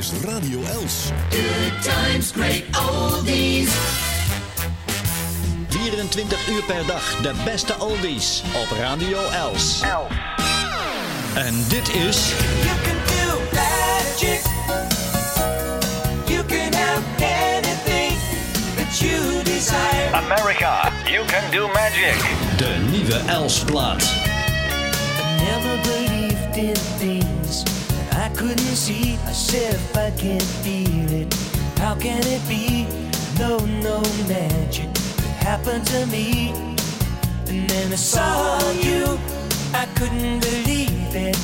is Radio Els. Good times, great oldies. 24 uur per dag de beste oldies op Radio Els. En dit is... You can do magic. You can have anything that you desire. America, you can do magic. De nieuwe Els-plaat. I never believed in things couldn't see. I said if I can't feel it, how can it be? No, no magic could happen to me. And then I saw you, I couldn't believe it.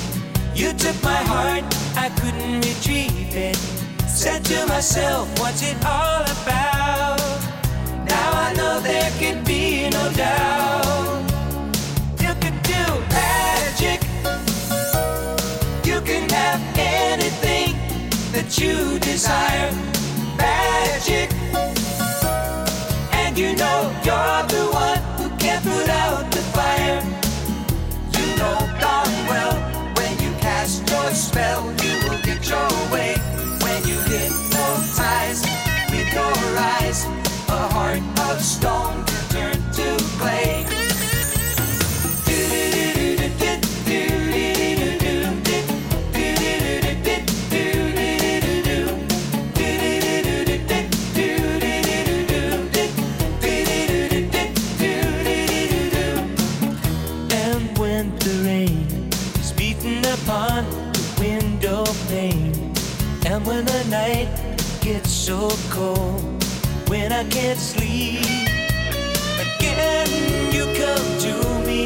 You took my heart, I couldn't retrieve it. Said to myself, what's it all about? Now I know there can be no doubt. You desire. Magic. And you know you're the one who can put out the fire. You know darn well when you cast your spell, you will get your way. When you hypnotize with your eyes, a heart of stone can turn to clay. And when the night gets so cold, when I can't sleep, again you come to me.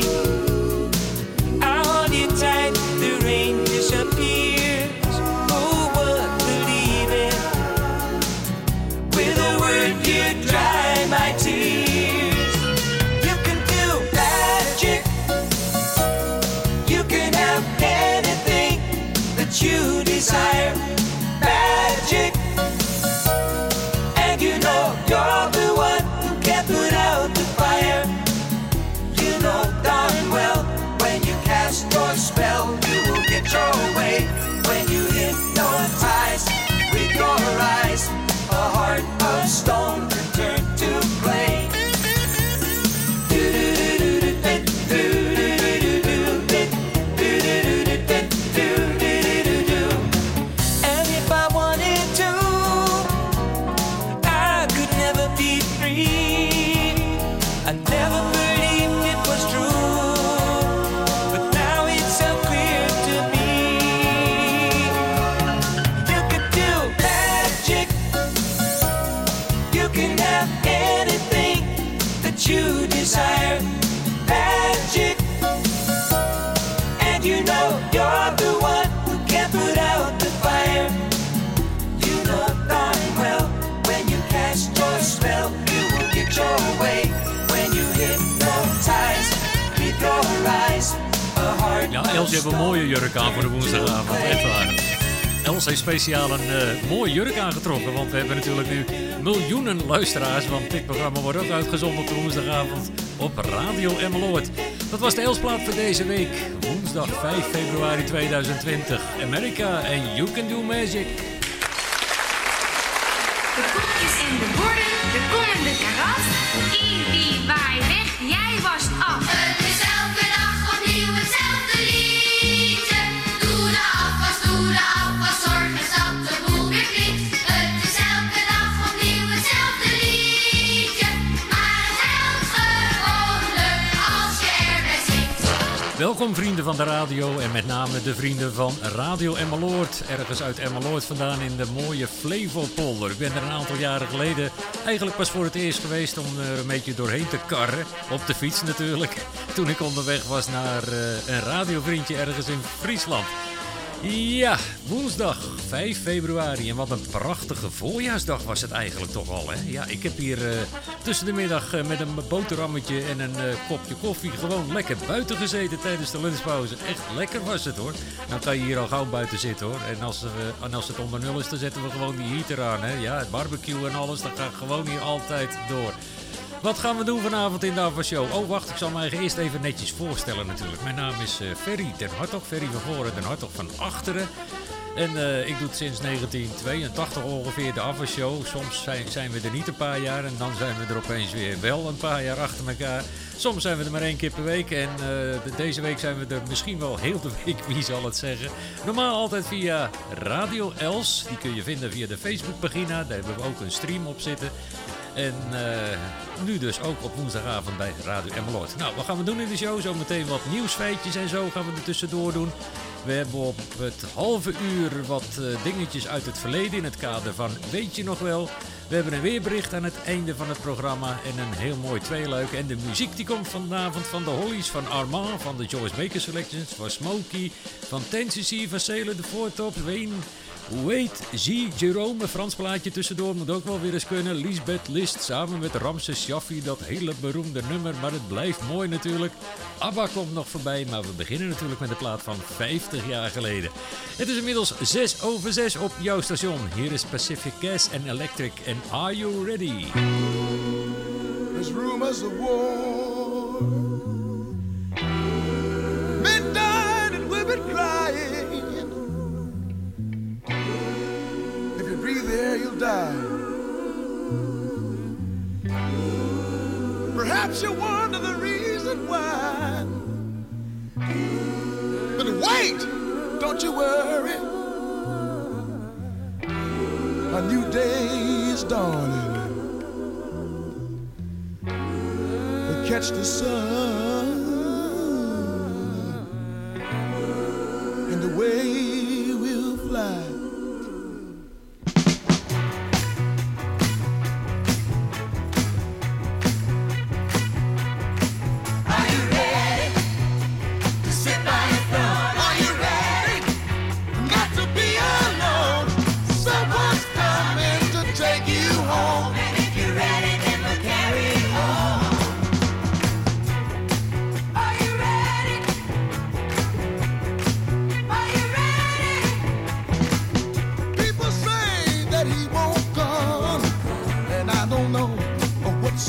I hold you tight, hebt een mooie jurk aan voor de woensdagavond. Echt waar. Els heeft speciaal een eh, mooie jurk aangetrokken. Want we hebben natuurlijk nu miljoenen luisteraars. Want dit programma wordt ook uitgezonden op de woensdagavond op Radio Emmeloord. Dat was de Elsplaat voor deze week. Woensdag 5 februari 2020. America en You Can Do Magic. De koekjes en de borden, de kom en de karas. Ibi, waai weg, jij was af. Welkom vrienden van de radio en met name de vrienden van Radio Emmeloord. Ergens uit Emmeloord vandaan in de mooie Flevopolder. Ik ben er een aantal jaren geleden eigenlijk pas voor het eerst geweest om er een beetje doorheen te karren. Op de fiets natuurlijk. Toen ik onderweg was naar eh, een radiovriendje ergens in Friesland. Ja, woensdag 5 februari. En wat een prachtige voorjaarsdag was het eigenlijk toch al. Hè? Ja, ik heb hier eh, tussen de middag eh, met een boterhammetje en een eh, kopje koffie gewoon lekker buiten gezeten tijdens de lunchpauze. Echt lekker was het hoor. Dan kan je hier al gauw buiten zitten hoor. En als, en als het onder nul is, dan zetten we gewoon die heater aan. Hè? Ja, het barbecue en alles, dat gaat gewoon hier altijd door. Wat gaan we doen vanavond in de Ava Show? Oh, wacht, ik zal mij eerst even netjes voorstellen natuurlijk. Mijn naam is eh, Ferry ten Hartog, Ferry van voren, ten Hartog van achteren. En eh, ik doe het sinds 1982 ongeveer de afwasshow. Soms zijn, we er niet een paar jaar en dan zijn we er opeens weer wel een paar jaar achter elkaar. Soms zijn we er maar één keer per week en eh, de- deze week zijn we er misschien wel heel de week, wie zal het zeggen. Normaal altijd via Radio Els, die kun je vinden via de Facebookpagina. Daar hebben we ook een stream op zitten. En eh, nu dus ook op woensdagavond bij Radio Emmeloord. Nou, wat gaan we doen in de show? Zometeen wat nieuwsfeitjes en zo gaan we er tussendoor doen. We hebben op het halve uur wat eh, dingetjes uit het verleden in het kader van Weet je nog wel? We hebben een weerbericht aan het einde van het programma en een heel mooi tweeluik. En de muziek die komt vanavond van de Hollies, van Armand, van de Joyce Baker Selections, van Smokey, van Tennessee, van Sailor, de Voortops, Wayne, Wait, zie Jerome, Frans plaatje tussendoor moet ook wel weer eens kunnen. Lisbeth List samen met Ramses Shaffi, dat hele beroemde nummer, maar het blijft mooi natuurlijk. ABBA komt nog voorbij, maar we beginnen natuurlijk met de plaat van 50 jaar geleden. Het is inmiddels 6 over 6 op jouw station. Hier is Pacific Gas and Electric en Are You Ready? There's rumors of war. Dying and women crying. The air, you'll die. Perhaps you wonder the reason why. But wait, don't you worry. A new day is dawning. We'll catch the sun and away we'll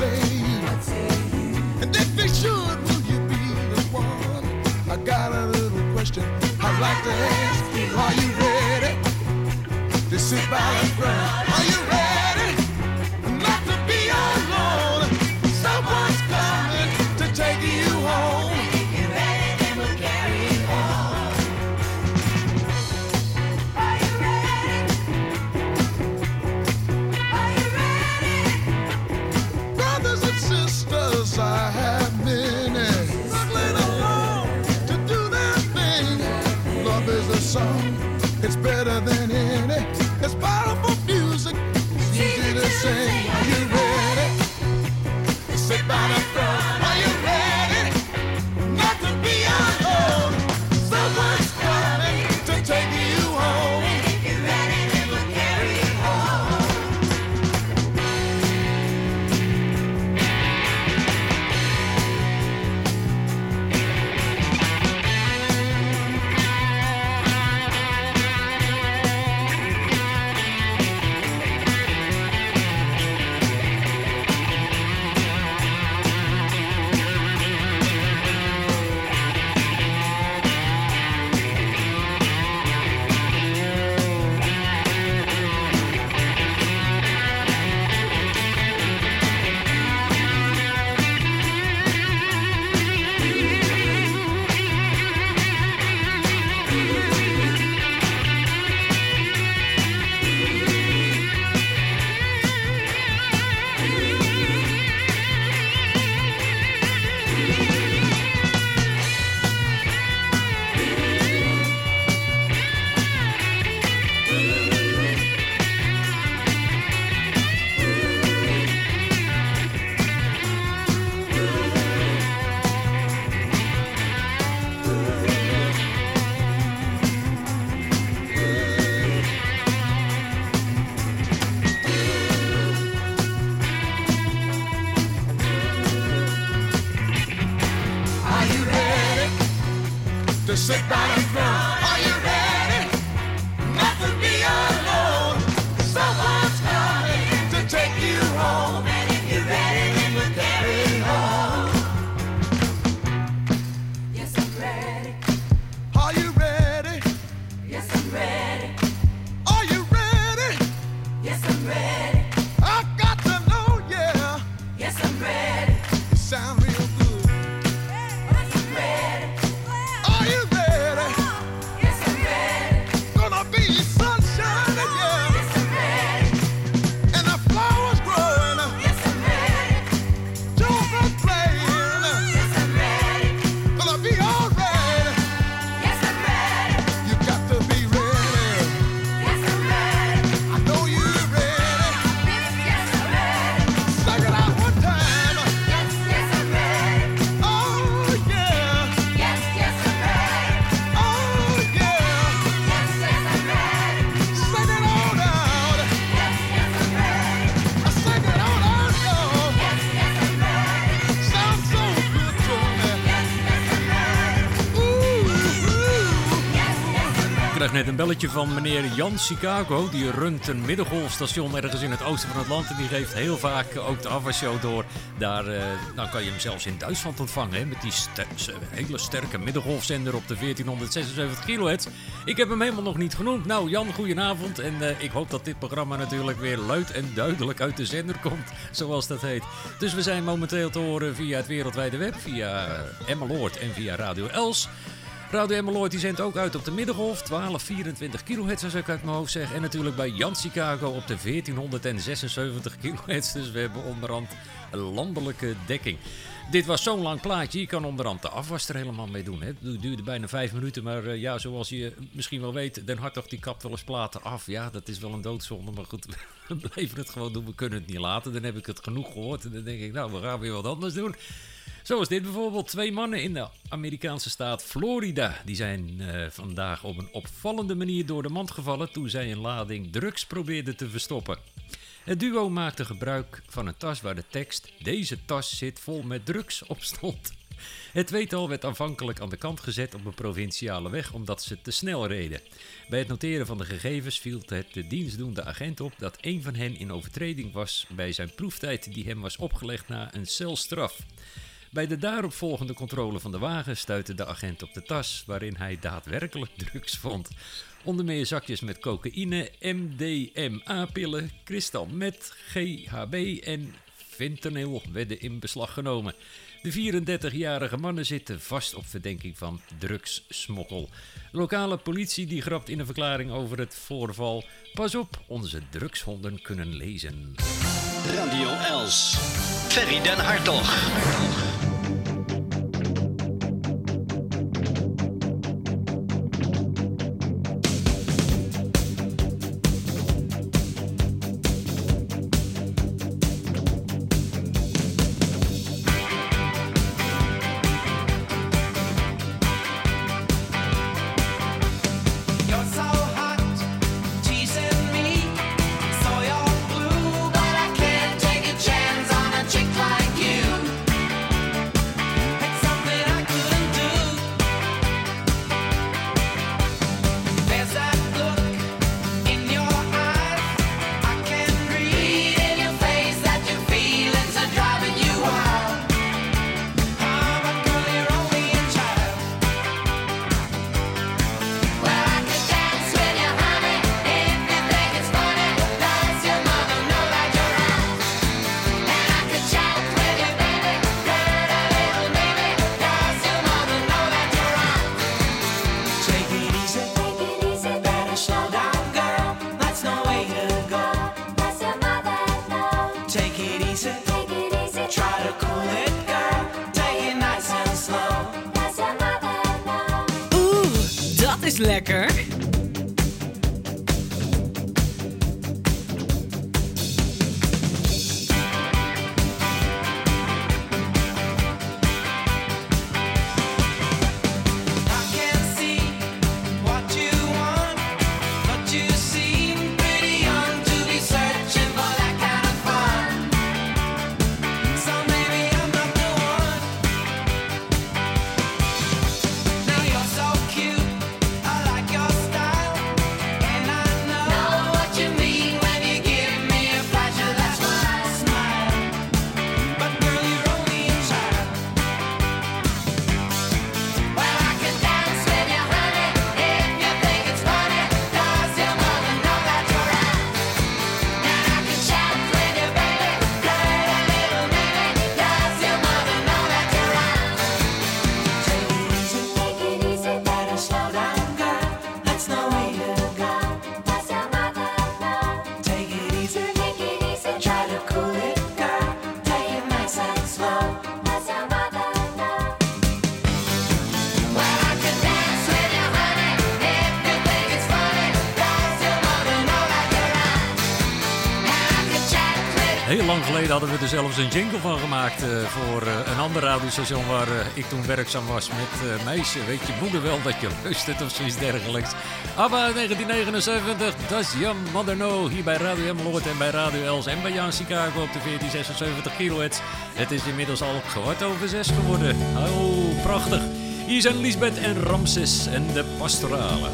And if he should, will you be the one? I got a little question I'd like to ask you. Are you ready to sit by the front? Are krijg net een belletje van meneer Jan Chicago. Die runt een middengolfstation ergens in het oosten van het land. En die geeft heel vaak ook de afwasshow door. Daar eh, dan kan je hem zelfs in Duitsland ontvangen. Hè, met die hele sterke middengolfzender op de 1476 kilohertz. Ik heb hem helemaal nog niet genoemd. Nou Jan, goedenavond. En eh, ik hoop dat dit programma natuurlijk weer luid en duidelijk uit de zender komt. Zoals dat heet. Dus we zijn momenteel te horen via het wereldwijde web. Via uh, Emmeloord en via Radio Els. Radio Emmeloord die zendt ook uit op de middengolf, 1224 kilohertz als ik uit mijn hoofd zeg. En natuurlijk bij Jan Chicago op de 1476 kilohertz. Dus we hebben onderhand landelijke dekking. Dit was zo'n lang plaatje, je kan onderhand de afwas er helemaal mee doen. Hè. Het duurde bijna vijf minuten, maar eh, ja, zoals je misschien wel weet, Den Hartog die kapt wel eens platen af. Ja, dat is wel een doodzonde, maar goed, we blijven het gewoon doen. We kunnen het niet laten, dan heb ik het genoeg gehoord. En dan denk ik, nou, we gaan weer wat anders doen. Zoals dit bijvoorbeeld. Twee mannen in de Amerikaanse staat Florida. Die zijn eh, vandaag op een opvallende manier door de mand gevallen toen zij een lading drugs probeerden te verstoppen. Het duo maakte gebruik van een tas waar de tekst Deze tas zit vol met drugs op stond. Het tweetal werd aanvankelijk aan de kant gezet op een provinciale weg omdat ze te snel reden. Bij het noteren van de gegevens viel het de dienstdoende agent op dat een van hen in overtreding was bij zijn proeftijd die hem was opgelegd na een celstraf. Bij de daaropvolgende controle van de wagen stuitte de agent op de tas, waarin hij daadwerkelijk drugs vond. Onder meer zakjes met cocaïne, MDMA-pillen, kristal met GHB en fentanyl werden in beslag genomen. De 34-jarige mannen zitten vast op verdenking van drugssmokkel. Lokale politie die grapt in een verklaring over het voorval. Pas op, onze drugshonden kunnen lezen. Radio Els. Ferry den Hartog. Hadden we er zelfs een jingle van gemaakt eh, voor eh, een ander radiostation waar eh, ik toen werkzaam was met meisje. Weet je moeder wel dat je luistert of zoiets dergelijks. ABBA 1979, Does Your Mother Know? Hier bij Radio Emmeloord en bij Radio Els en bij Jan Chicago op de 1476 kilohertz. Het is inmiddels al kwart over zes geworden. Oh, prachtig. Hier zijn Lisbeth en Ramses en de pastorale.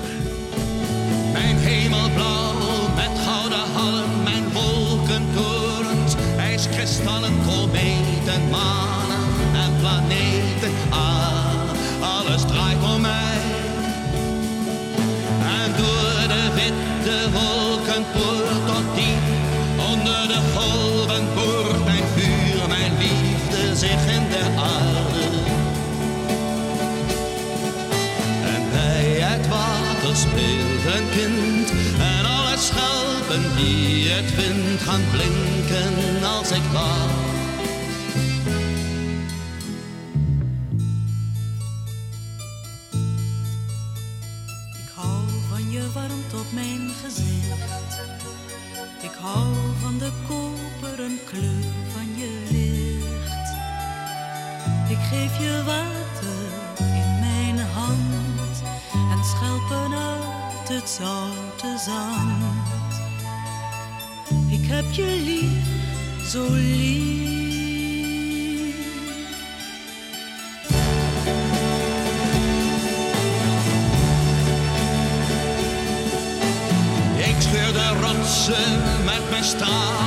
Mijn hemelblauw met gouden hallen, mijn wolkentorens, ijskristallen, kometen, manen en planeten. Ah, alles draait om mij. En door de witte wolken poort tot diep onder de golven boort mijn vuur, mijn liefde zich in de aarde. En bij het water speelt een kind. En alle schelpen die het vindt gaan blinken als ik wacht. Ik hou van je warmte op mijn gezicht. Ik hou van de koperen kleur van je licht. Ik geef je water in mijn hand en schelpen uit het zoute zand. Heb je lief, zo lief. Ik scheur de rotsen met mijn stalen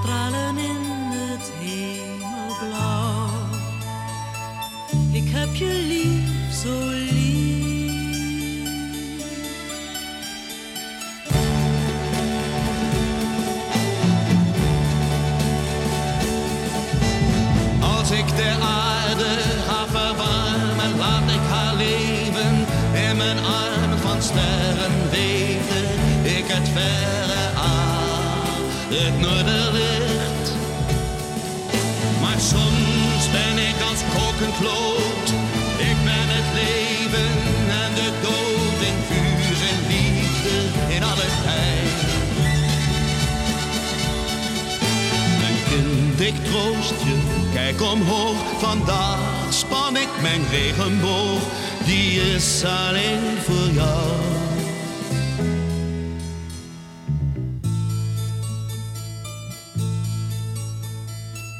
En stralen in het hemelblauw. Ik heb je lief, zo lief. Als ik de aarde ga verwarmen, laat ik haar leven in mijn armen van sterren weten. Ik het verre aan, het noorderlicht. Ik ben het leven en de dood in vuur en liefde in alle tijd. Mijn kind, ik troost je, kijk omhoog. Vandaag span ik mijn regenboog, die is alleen voor jou.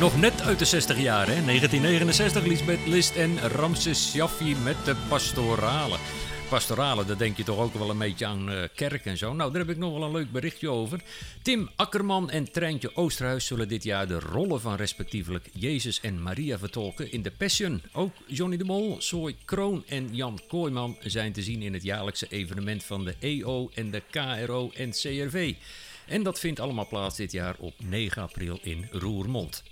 Nog net uit de 60 jaar, hè? 1969, Lisbeth List en Ramses Shaffi met de pastorale. Pastorale, daar denk je toch ook wel een beetje aan eh, kerk en zo. Nou, daar heb ik nog wel een leuk berichtje over. Tim Akkerman en Treintje Oosterhuis zullen dit jaar de rollen van respectievelijk Jezus en Maria vertolken in de Passion. Ook Johnny de Mol, Soy Kroon en Jan Kooijman zijn te zien in het jaarlijkse evenement van de EO en de KRO en CRV. En dat vindt allemaal plaats dit jaar op 9 april in Roermond.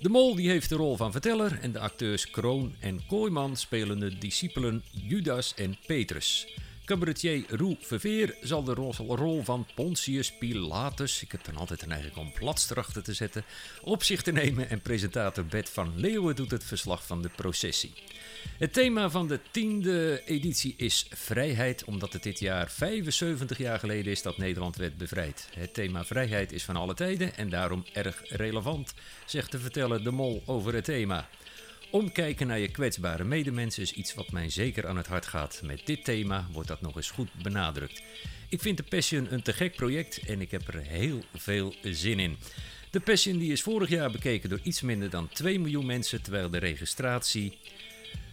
De Mol die heeft de rol van verteller en de acteurs Kroon en Kooijman spelen de discipelen Judas en Petrus. Cabaretier Roel Verveer zal de ro- rol van Pontius Pilatus, ik heb dan altijd een eigen om plats erachter te zetten, op zich te nemen en presentator Bert van Leeuwen doet het verslag van de processie. Het thema van de tiende editie is vrijheid, omdat het dit jaar 75 jaar geleden is dat Nederland werd bevrijd. Het thema vrijheid is van alle tijden en daarom erg relevant, zegt de verteller De Mol over het thema. Omkijken naar je kwetsbare medemens is iets wat mij zeker aan het hart gaat. Met dit thema wordt dat nog eens goed benadrukt. Ik vind de Passion een te gek project en ik heb er heel veel zin in. De Passion die is vorig jaar bekeken door iets minder dan 2 miljoen mensen, terwijl de registratie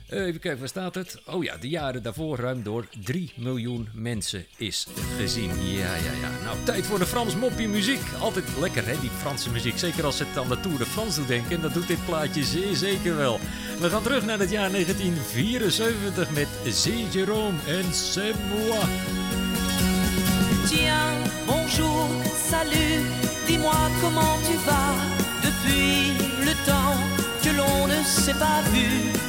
even kijken, waar staat het? Oh ja, de jaren daarvoor ruim door 3 miljoen mensen is gezien. Ja, ja, ja. Nou, tijd voor de Frans moppie muziek. Altijd lekker, hè, die Franse muziek. Zeker als het aan de Tour de France doet denken. En dat doet dit plaatje zeer zeker wel. We gaan terug naar het jaar 1974 met C. Jérôme en C'est moi. Tiens, bonjour, salut, dis-moi comment tu vas depuis l'on ne s'est pas vu.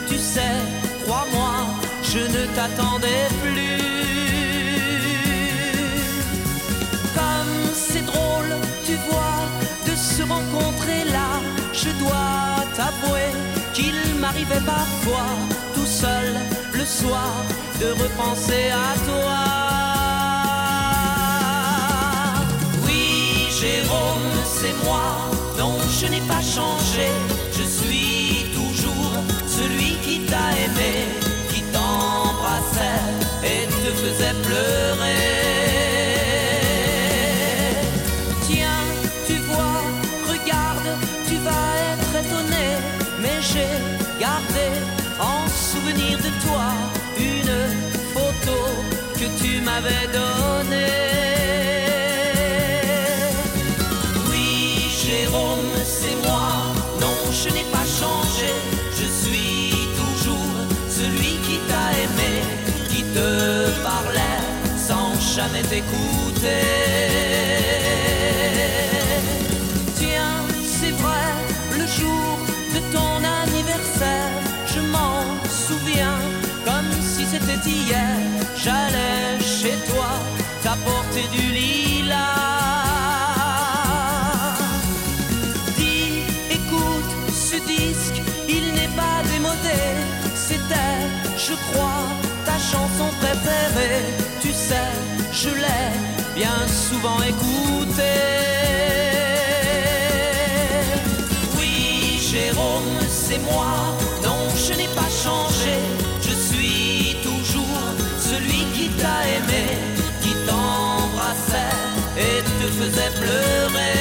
Tu sais, crois-moi, je ne t'attendais plus. Comme c'est drôle, tu vois, de se rencontrer là, je dois t'avouer qu'il m'arrivait parfois, tout seul, le soir, de repenser à toi. Oui, Jérôme, c'est moi, non, je n'ai pas changé. Jamais t'écouter. Tiens, c'est vrai, le jour de ton anniversaire, je m'en souviens comme si c'était hier. J'allais chez toi t'apporter du lilas. Dis, écoute, ce disque, il n'est pas démodé. C'était, je crois, ta chanson préférée. Tu sais, je l'ai bien souvent écoutée. Oui, Jérôme, c'est moi. Non, je n'ai pas changé. Je suis toujours celui qui t'a aimé, qui t'embrassait et te faisait pleurer.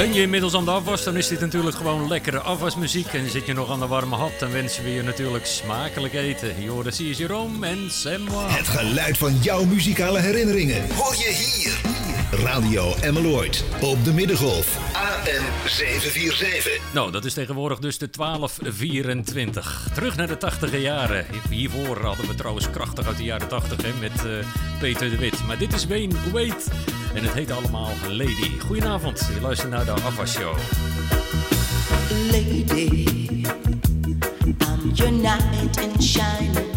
Ben je inmiddels aan de afwas, dan is dit natuurlijk gewoon lekkere afwasmuziek. En zit je nog aan de warme hap, dan wensen we je natuurlijk smakelijk eten. Joris is Jerome en moi. Het geluid van jouw muzikale herinneringen hoor je hier. Radio Emmeloord op de Middengolf. AM 747. Nou, dat is tegenwoordig dus de 1224. Terug naar de 80 jaren. Hiervoor hadden we trouwens krachtig uit de jaren 80 hè, met eh, Peter de Wit. Maar dit is Wayne Wait. En het heet allemaal Lady. Goedenavond, je luistert naar de Afwas Show. Lady, I'm your knight in shining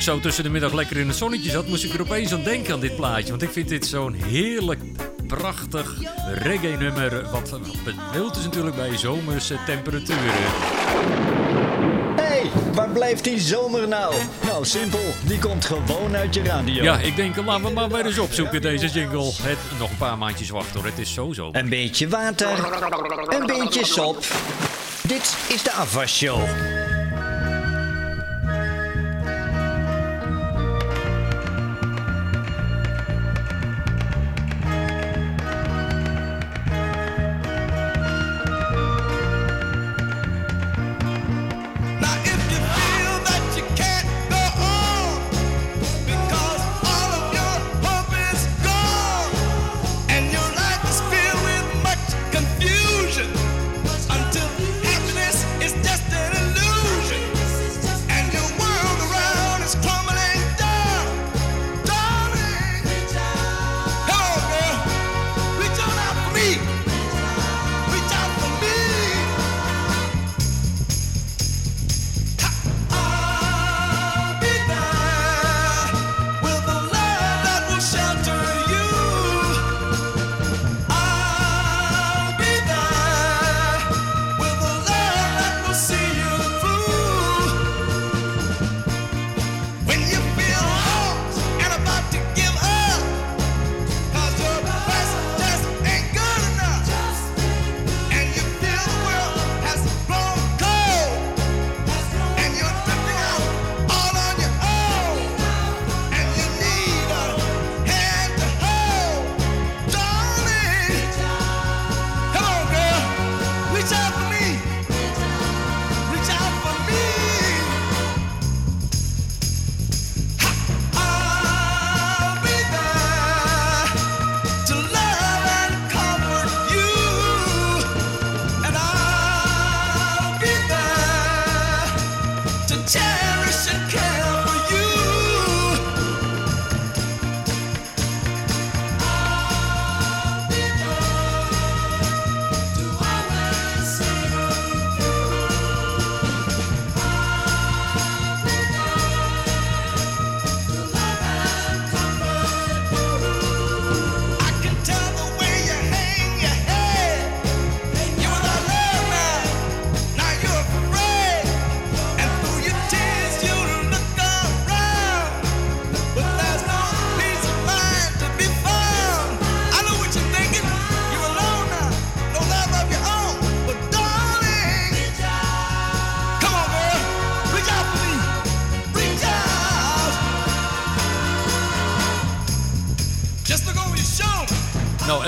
ik zo tussen de middag lekker in het zonnetje zat, moest ik er opeens aan denken aan dit plaatje. Want ik vind dit zo'n heerlijk, prachtig reggae-nummer. Wat, wat bedoeld is natuurlijk bij zomerse temperaturen. Waar blijft die zomer nou? Nou, simpel. Die komt gewoon uit je radio. Ja, ik denk, laten we maar weer eens opzoeken, deze jingle. Het, nog een paar maandjes wachten hoor, het is zo zo. Een beetje water, een beetje sop. Dit is de afwasshow.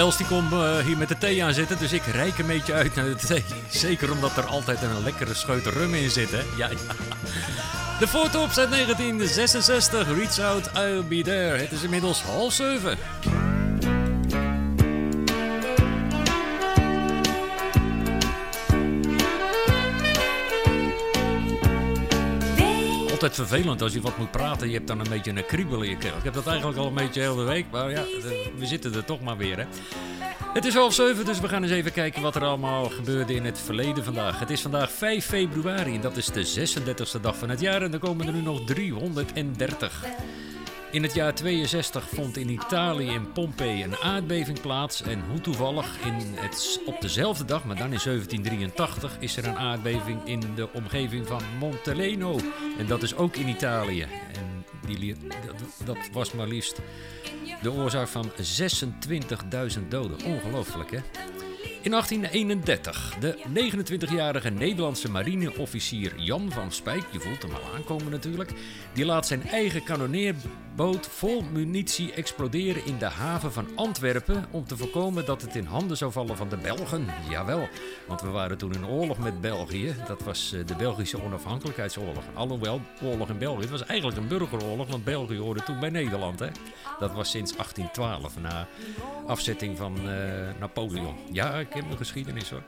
Els die komt eh, hier met de thee aan zitten, dus ik reik een beetje uit naar de thee. Zeker omdat er altijd een lekkere scheut rum in zit, hè? Ja, ja. De foto's uit 1966, Reach Out, I'll Be There. Het is inmiddels half zeven. Vervelend als je wat moet praten. Je hebt dan een beetje een kriebel in je keel. Ik heb dat eigenlijk al een beetje de hele week. Maar ja, de- we zitten er toch maar weer. Hè. Het is half zeven, dus we gaan eens even kijken wat er allemaal gebeurde in het verleden vandaag. Het is vandaag 5 februari en dat is de 36e dag van het jaar. En er komen er nu nog 330. In het jaar 62 vond in Italië in Pompeii een aardbeving plaats. En hoe toevallig, in het, op dezelfde dag, maar dan in 1783, is er een aardbeving in de omgeving van Monteleno. En dat is ook in Italië. En die, dat was maar liefst de oorzaak van 26.000 doden. Ongelooflijk, hè? In 1831, de 29-jarige Nederlandse marineofficier Jan van Spijk, je voelt hem al aankomen natuurlijk, die laat zijn eigen kanonneerboot vol munitie exploderen in de haven van Antwerpen om te voorkomen dat het in handen zou vallen van de Belgen. Jawel, want we waren toen in oorlog met België. Dat was eh, de Belgische onafhankelijkheidsoorlog. Alhoewel, oorlog in België, het was eigenlijk een burgeroorlog, want België hoorde toen bij Nederland. Hè? Dat was sinds 1812, na afzetting van eh, Napoleon. Ja, ik heb mijn geschiedenis hoor.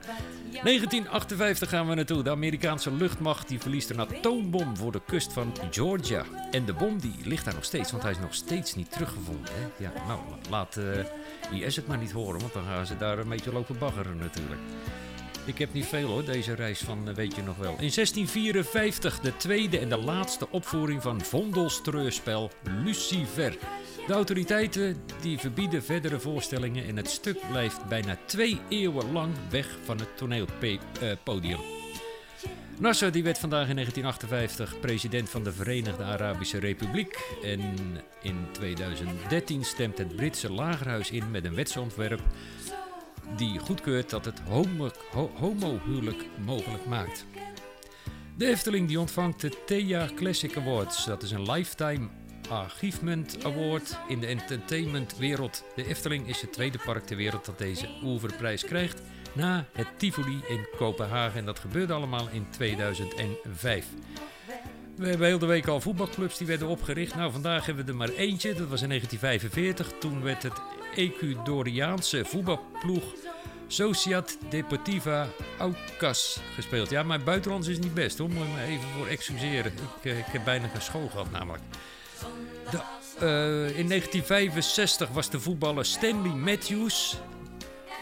1958 gaan we naartoe. De Amerikaanse luchtmacht die verliest een atoombom voor de kust van Georgia. En de bom die ligt daar nog steeds, want hij is nog steeds niet teruggevonden. Hè? Ja, nou, laat eh, IS het maar niet horen, want dan gaan ze daar een beetje lopen baggeren natuurlijk. Ik heb niet veel hoor, deze reis van eh, weet je nog wel. In 1654 de tweede en de laatste opvoering van Vondels treurspel Lucifer. De autoriteiten die verbieden verdere voorstellingen en het stuk blijft bijna twee eeuwen lang weg van het toneelpodium. Nasser die werd vandaag in 1958 president van de Verenigde Arabische Republiek. En in 2013 stemt het Britse Lagerhuis in met een wetsontwerp die goedkeurt dat het homo- ho- homohuwelijk mogelijk maakt. De Efteling die ontvangt de Thea Classic Awards. Dat is een lifetime Achievement Award in de entertainmentwereld. De Efteling is het tweede park ter wereld dat deze oeverprijs krijgt na het Tivoli in Kopenhagen. En dat gebeurde allemaal in 2005. We hebben heel de week al voetbalclubs die werden opgericht. Nou, vandaag hebben we er maar eentje. Dat was in 1945. Toen werd het Ecuadoriaanse voetbalploeg Sociat Deportiva Aucas gespeeld. Ja, mijn buitenlands is niet best hoor. Moet je me even voor excuseren. Ik, eh, ik heb bijna geen school gehad namelijk. Eh, in 1965 was de voetballer Stanley Matthews.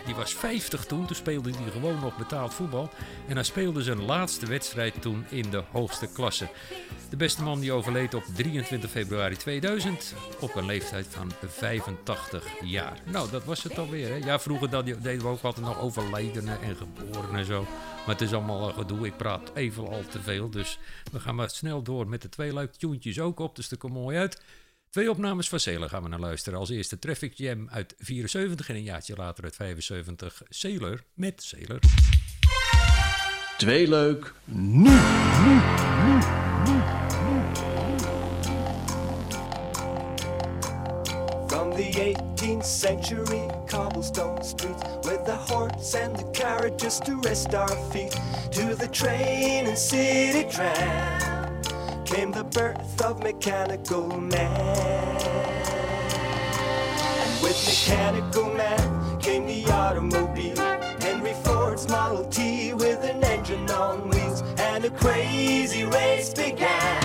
Die was 50 toen, toen speelde hij gewoon nog betaald voetbal. En hij speelde zijn laatste wedstrijd toen in de hoogste klasse. De beste man die overleed op 23 februari 2000 op een leeftijd van 85 jaar. Nou, dat was het alweer. Hè? Ja, vroeger deden we ook altijd nog overledenen en geboren en zo. Maar het is allemaal eh, gedoe. Ik praat even al te veel. Dus we gaan maar snel door met de twee leuk tuentjes ook op. Dus dat komt mooi uit. Twee opnames van Sailor gaan we naar luisteren. Als eerste Traffic Jam uit 74 en een jaartje later uit 75 Sailor met Sailor. Twee leuk, nu, nu, nu, nu. From the 18th century cobblestone streets with the horse and the carriage just to rest our feet to the train and city tram came the birth of mechanical man. And with mechanical man came the automobile. Henry Ford's Model T with an engine on wheels. And a crazy race began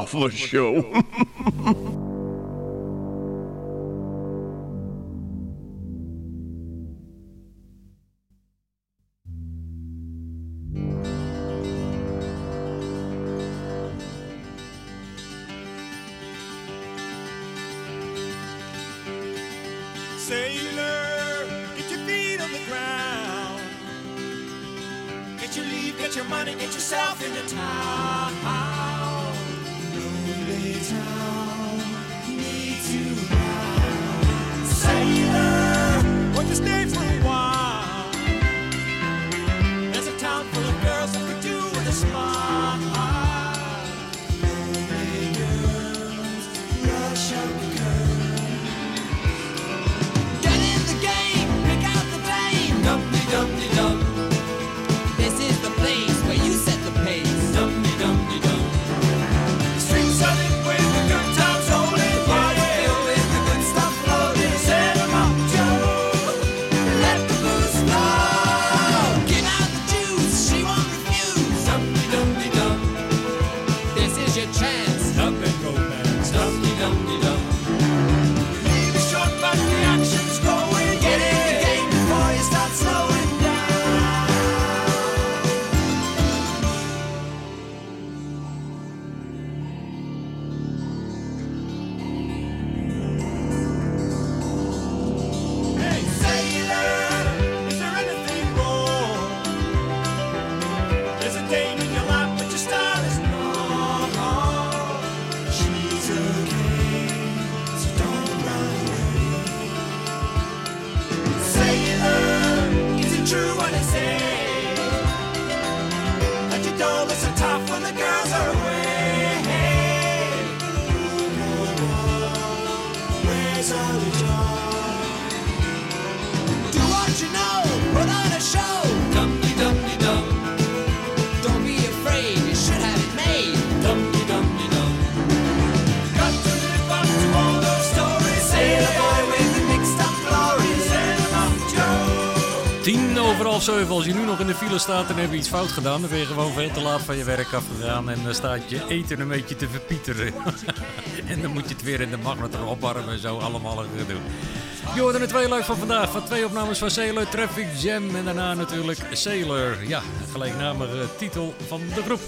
De afwasshow. Als je nu nog in de file staat, dan heb je iets fout gedaan. Dan ben je gewoon veel te laat van je werk afgegaan. En dan staat je eten een beetje te verpieteren. en dan moet je het weer in de magnetron opwarmen en zo. Allemaal gedoe. Je hoorde de twee live van vandaag. Van twee opnames van Sailor, Traffic Jam. En daarna natuurlijk Sailor. Ja, gelijknamige titel van de groep.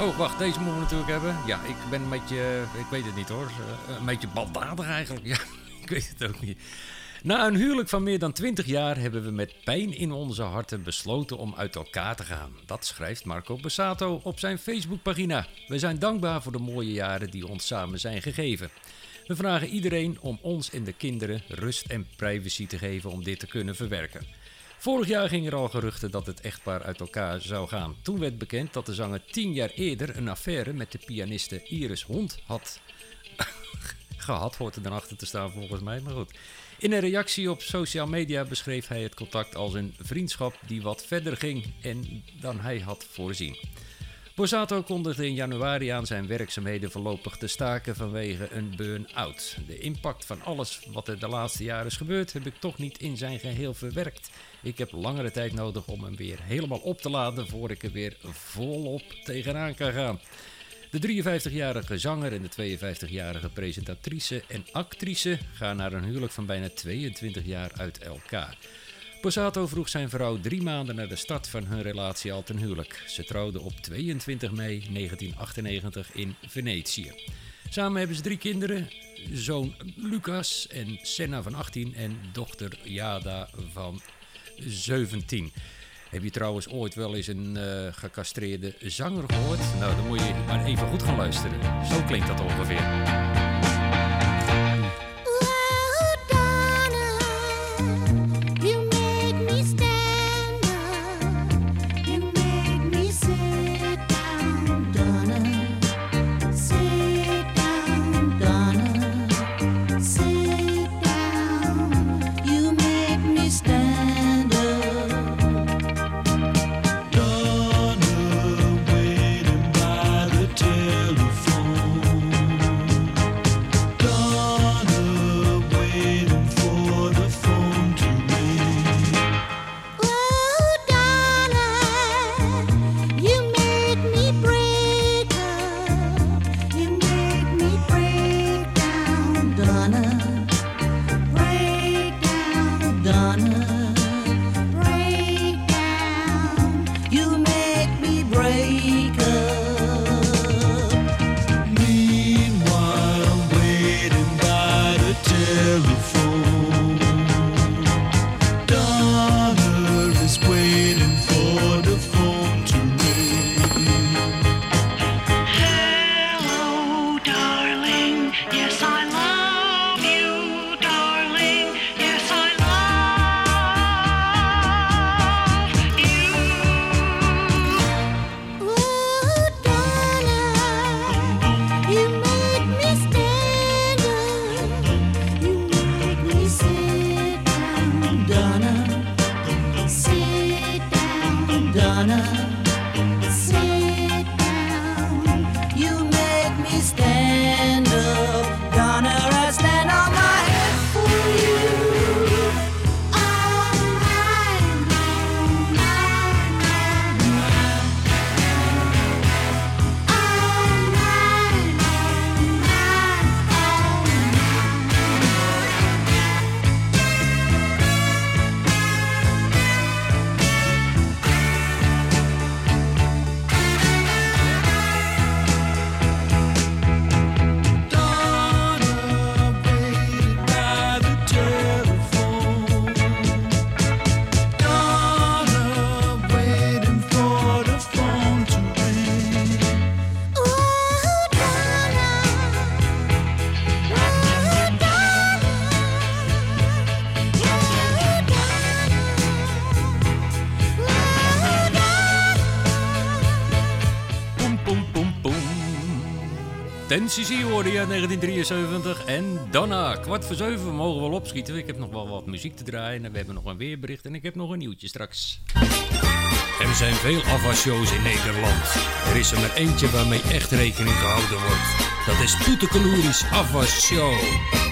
Oh, wacht, deze moeten we natuurlijk hebben. Ja, ik ben een beetje, ik weet het niet hoor, Eh, een beetje baldadig eigenlijk. Ja, ik weet het ook niet. Na een huwelijk van meer dan 20 jaar hebben we met pijn in onze harten besloten om uit elkaar te gaan. Dat schrijft Marco Bassato op zijn Facebookpagina. We zijn dankbaar voor de mooie jaren die ons samen zijn gegeven. We vragen iedereen om ons en de kinderen rust en privacy te geven om dit te kunnen verwerken. Vorig jaar ging er al geruchten dat het echtpaar uit elkaar zou gaan. Toen werd bekend dat de zanger tien jaar eerder een affaire met de pianiste Iris Hond had gehad, hoort er dan achter te staan volgens mij, maar goed. In een reactie op social media beschreef hij het contact als een vriendschap die wat verder ging en dan hij had voorzien. Borsato kondigde in januari aan zijn werkzaamheden voorlopig te staken vanwege een burn-out. De impact van alles wat er de laatste jaren is gebeurd heb ik toch niet in zijn geheel verwerkt. Ik heb langere tijd nodig om hem weer helemaal op te laden voor ik er weer volop tegenaan kan gaan. De 53-jarige zanger en de 52-jarige presentatrice en actrice gaan na een huwelijk van bijna 22 jaar uit elkaar. Posato vroeg zijn vrouw drie maanden na de start van hun relatie al ten huwelijk. Ze trouwden op 22 mei 1998 in Venetië. Samen hebben ze drie kinderen: zoon Lucas en Senna van 18 en dochter Jada van 17. Heb je trouwens ooit wel eens een eh, gecastreerde zanger gehoord? Nou, dan moet je maar even goed gaan luisteren. Zo klinkt dat ongeveer. Ten CC hoorde je uit 1973 en Donna, kwart voor zeven, we mogen wel opschieten. Ik heb nog wel wat muziek te draaien en we hebben nog een weerbericht en ik heb nog een nieuwtje straks. Er zijn veel afwasshows in Nederland. Er is er maar eentje waarmee echt rekening gehouden wordt. Dat is Poetekeloeris Afwasshow.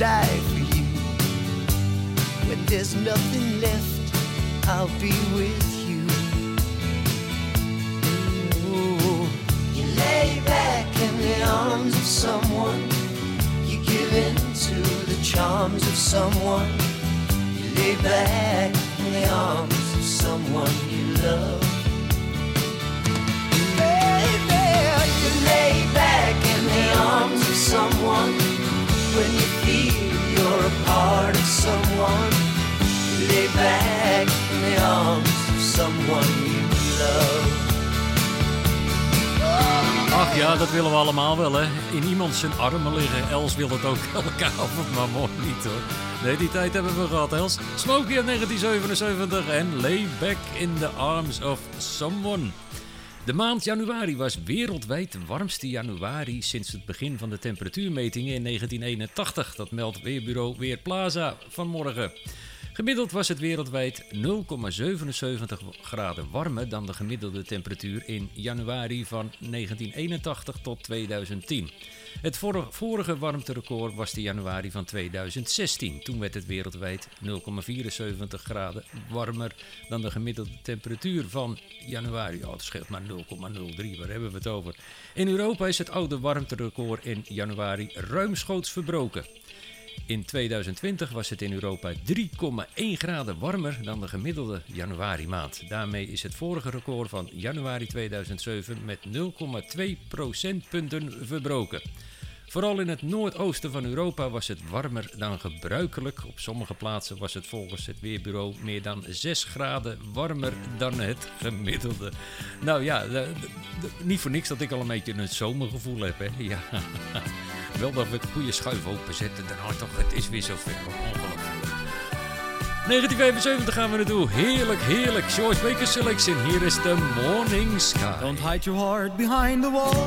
Die for you. When there's nothing left, I'll be with you. Ooh, you lay back in the arms of someone. You give in to the charms of someone. You lay back in the arms of someone you love. Baby, you lay back in the arms of someone when you feel you're a part of someone. Lay back in the arms of someone you love. Ach ja, dat willen we allemaal wel, hè. In iemand zijn armen liggen. Els wil het ook elke avond, maar mooi niet, hoor. Nee, die tijd hebben we gehad, Els. Smokey in 1977 en Lay Back in the Arms of Someone. De maand januari was wereldwijd de warmste januari sinds het begin van de temperatuurmetingen in 1981. Dat meldt Weerbureau Weerplaza vanmorgen. Gemiddeld was het wereldwijd 0,77 graden warmer dan de gemiddelde temperatuur in januari van 1981 tot 2010. Het vor- vorige warmterecord was de januari van 2016. Toen werd het wereldwijd 0,74 graden warmer dan de gemiddelde temperatuur van januari. Oh, scheelt maar 0,03, waar hebben we het over? In Europa is het oude warmterecord in januari ruimschoots verbroken. In 2020 was het in Europa 3,1 graden warmer dan de gemiddelde januari maand. Daarmee is het vorige record van januari 2007 met 0,2 procentpunten verbroken. Vooral in het noordoosten van Europa was het warmer dan gebruikelijk. Op sommige plaatsen was het volgens het weerbureau meer dan 6 graden warmer dan het gemiddelde. Nou ja, niet voor niks dat ik al een beetje een zomergevoel heb. Hè? Ja. Wel dat we het goede schuif openzetten, daarna toch, het is weer zover. Ongelooflijk. 1975 gaan we naartoe. Heerlijk, heerlijk. George Baker Selection. Hier is de Morning Sky. Don't hide your heart behind the wall.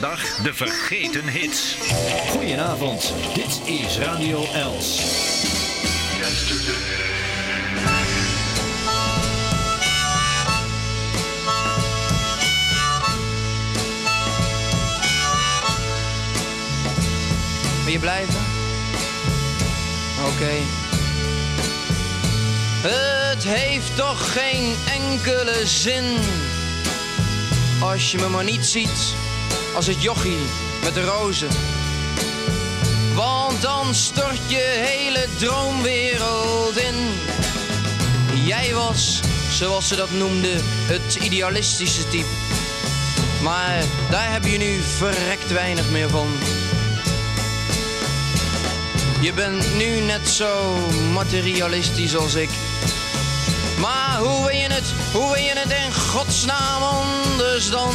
24 uur per dag de vergeten hits. Goedenavond, dit is Radio Els. Wil je blijven? Oké. Het heeft toch geen enkele zin als je me maar niet ziet als het jochie met de rozen. Want dan stort je hele droomwereld in. Jij was, zoals ze dat noemden, het idealistische type. Maar daar heb je nu verrekt weinig meer van. Je bent nu net zo materialistisch als ik. Maar hoe wil je het, hoe wil je het in godsnaam anders dan?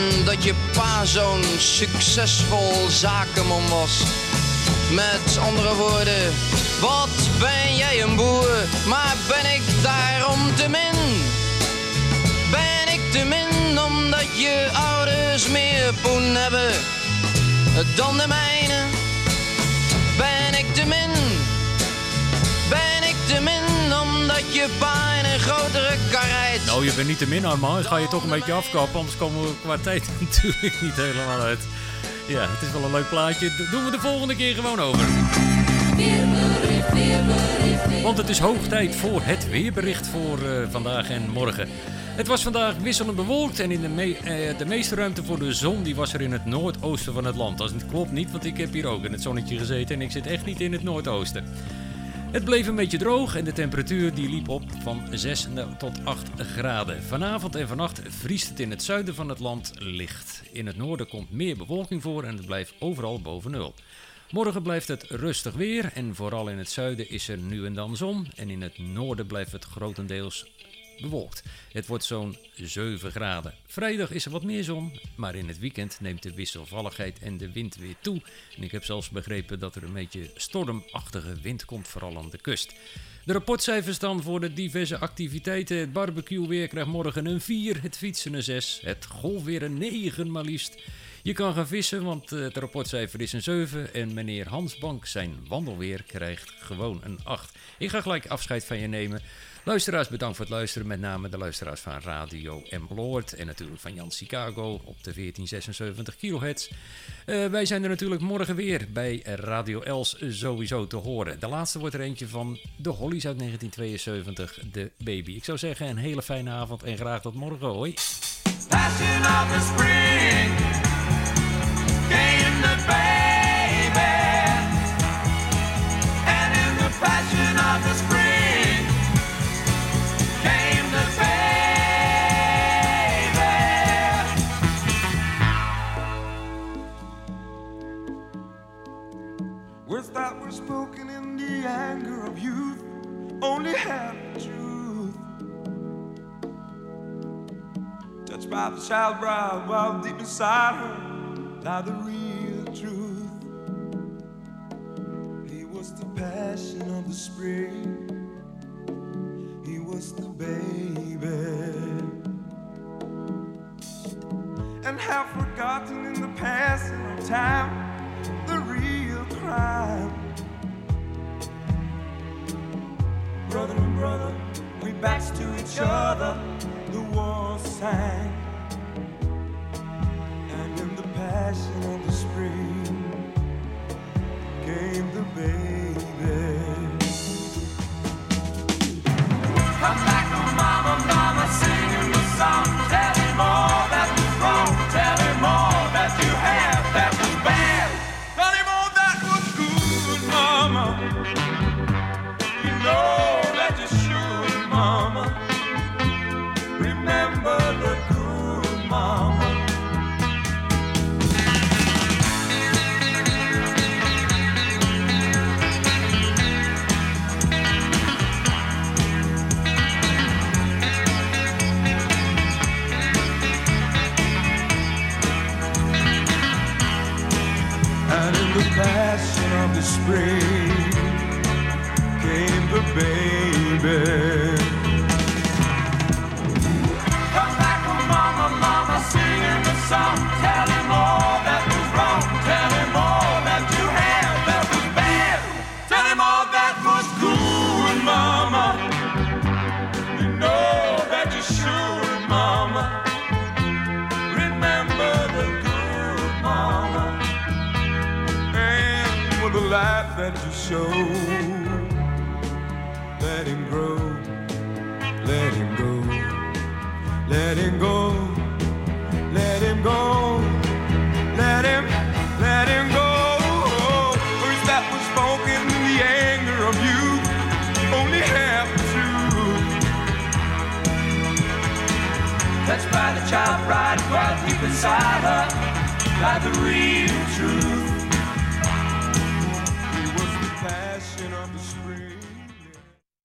En dat je pa zo'n succesvol zakenman was. Met andere woorden, wat ben jij een boer, maar ben ik daarom te min? Ben ik te min omdat je ouders meer poen hebben dan de mijne? Ben ik te min? Ben ik te min je een grotere kar? Nou, je bent niet te min. Ik ga je toch een beetje afkappen, anders komen we qua tijd natuurlijk niet helemaal uit. Ja, het is wel een leuk plaatje. Doen we de volgende keer gewoon over. Want het is hoog tijd voor het weerbericht voor eh, vandaag en morgen. Het was vandaag wisselend bewolkt en in de, eh, de meeste ruimte voor de zon die was er in het noordoosten van het land. Dat klopt niet, want ik heb hier ook in het zonnetje gezeten en ik zit echt niet in het noordoosten. Het bleef een beetje droog en de temperatuur die liep op van 6 tot 8 graden. Vanavond en vannacht vriest het in het zuiden van het land licht. In het noorden komt meer bewolking voor en het blijft overal boven nul. Morgen blijft het rustig weer en vooral in het zuiden is er nu en dan zon. En in het noorden blijft het grotendeels bewolkt. Het wordt zo'n 7 graden. Vrijdag is er wat meer zon, maar in het weekend neemt de wisselvalligheid en de wind weer toe. En ik heb zelfs begrepen dat er een beetje stormachtige wind komt, vooral aan de kust. De rapportcijfers dan voor de diverse activiteiten. Het barbecue weer krijgt morgen een 4, het fietsen een 6, het golfweer een 9 maar liefst. Je kan gaan vissen, want eh, het rapportcijfer is een 7 en meneer Hansbank zijn wandelweer krijgt gewoon een 8. Ik ga gelijk afscheid van je nemen. Luisteraars, bedankt voor het luisteren. Met name de luisteraars van Radio Emmeloord. En natuurlijk van Jan Chicago op de 1476 kilohertz. Eh, wij zijn er natuurlijk morgen weer bij Radio Els sowieso te horen. De laatste wordt er eentje van de Hollies uit 1972, de Baby. Ik zou zeggen een hele fijne avond en graag tot morgen. Hoi. Passion of the spring the and in the passion of the spring the anger of youth only half the truth. Touched by the child bride while deep inside her lie the real truth. He was the passion of the spring. He was the baby. And have forgotten in the passing of time the real crime. Brother and brother, we backs to each other, the war sang. And in the passion of the spring